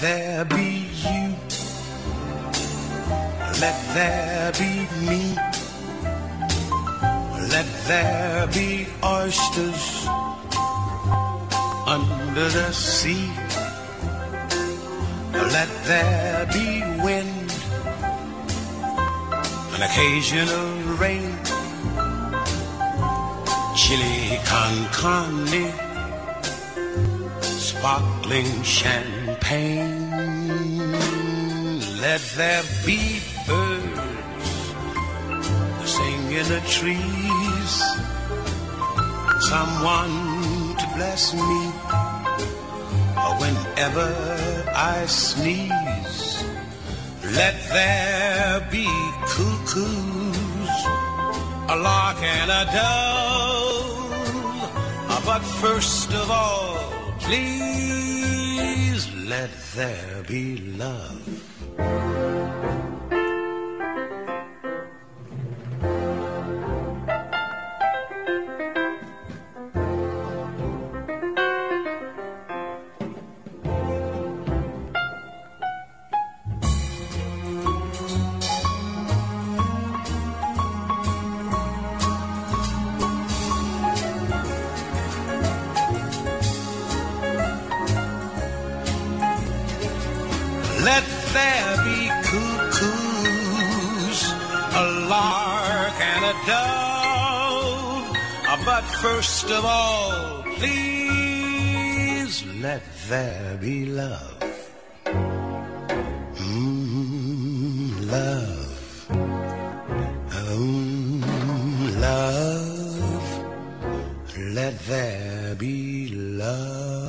there be you. Let there be me. Let there be oysters under the sea. Let there be wind, an occasional rain, chili con carne, sparkling champagne. Let there be birds to sing in the trees. Someone to bless me whenever I sneeze. Let there be cuckoos, a lark and a dove. Ah, but first of all, please let there be love. Let there be cuckoos, a lark and a dove. But first of all, please let there be love. Mm, love. Mm, love. Let there be love.